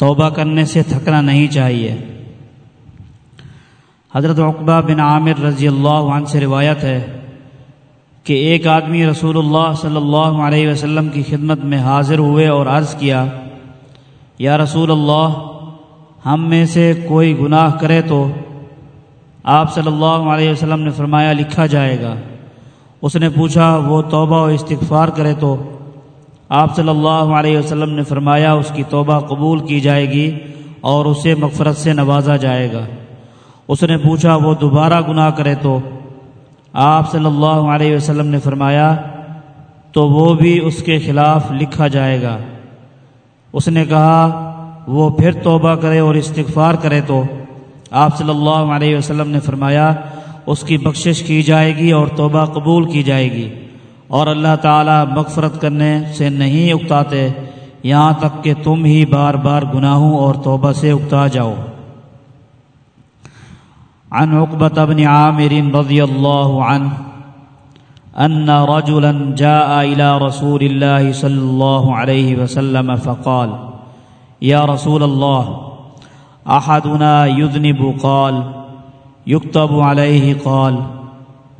توبہ کرنے سے تھکنا نہیں چاہیے۔ حضرت عقبہ بن عامر رضی اللہ عنہ سے روایت ہے کہ ایک آدمی رسول اللہ صلی اللہ علیہ وسلم کی خدمت میں حاضر ہوئے اور عرض کیا، یا رسول اللہ، ہم میں سے کوئی گناہ کرے تو آپ صلی اللہ علیہ وسلم نے فرمایا، لکھا جائے گا۔ اس نے پوچھا، وہ توبہ و استغفار کرے تو آپ صلی اللہ علیہ وسلم نے فرمایا اس کی توبہ قبول کی جائے گی اور اسے مغفرت سے نوازا جائے گا۔ اس نے پوچھا، وہ دوبارہ گناہ کرے تو؟ آپ صلی اللہ علیہ وسلم نے فرمایا، تو وہ بھی اس کے خلاف لکھا جائے گا۔ اس نے کہا، وہ پھر توبہ کرے اور استغفار کرے تو؟ آپ صلی اللہ علیہ وسلم نے فرمایا، اس کی بخشش کی جائے گی اور توبہ قبول کی جائے گی۔ اور اللہ تعالیٰ مغفرت کرنے سے نہیں اکتاتے، یہاں تک کہ تم ہی بار بار گناہوں اور توبہ سے اکتا جاؤ۔ عن عقبة بن عامر رضي الله عنه أن رجلا جاء إلى رسول الله صلى الله عليه وسلم فقال يا رسول الله أحدنا يذنب قال يكتب عليه قال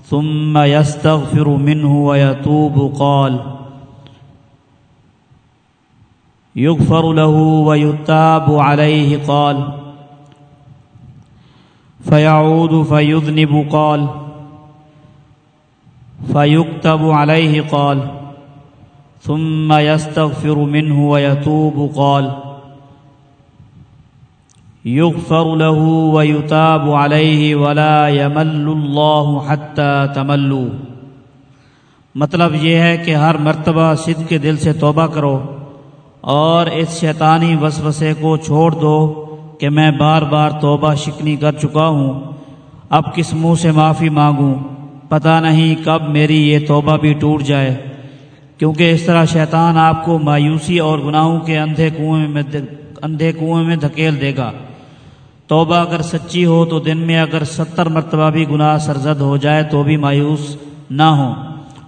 ثم يستغفر منه ويتوب قال يغفر له ويتاب عليه قال فيعود فيذنب قال فيكتب عليه قال ثم يستغفر منه ويتوب قال يغفر له ويتاب عليه ولا يمل الله حتى تملوا۔ مطلب یہ ہے کہ ہر مرتبہ صدق کے دل سے توبہ کرو اور اس شیطانی وسوسے کو چھوڑ دو کہ میں بار بار توبہ شکنی کر چکا ہوں۔ اب کس منہ سے معافی مانگوں؟ پتہ نہیں کب میری یہ توبہ بھی ٹوٹ جائے۔ کیونکہ اس طرح شیطان آپ کو مایوسی اور گناہوں کے اندھے کنویں میں اندھے کنویں میں دھکیل دے گا۔ توبہ اگر سچی ہو تو دن میں اگر ستر مرتبہ بھی گناہ سرزد ہو جائے تو بھی مایوس نہ ہوں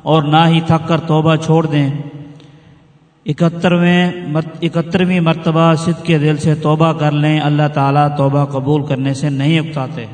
اور نہ ہی تھک کر توبہ چھوڑ دیں۔ اکہترویں اکہترویں مرتبہ صد کے دل سے توبہ کر لیں۔ اللہ تعالیٰ توبہ قبول کرنے سے نہیں اکتاتے۔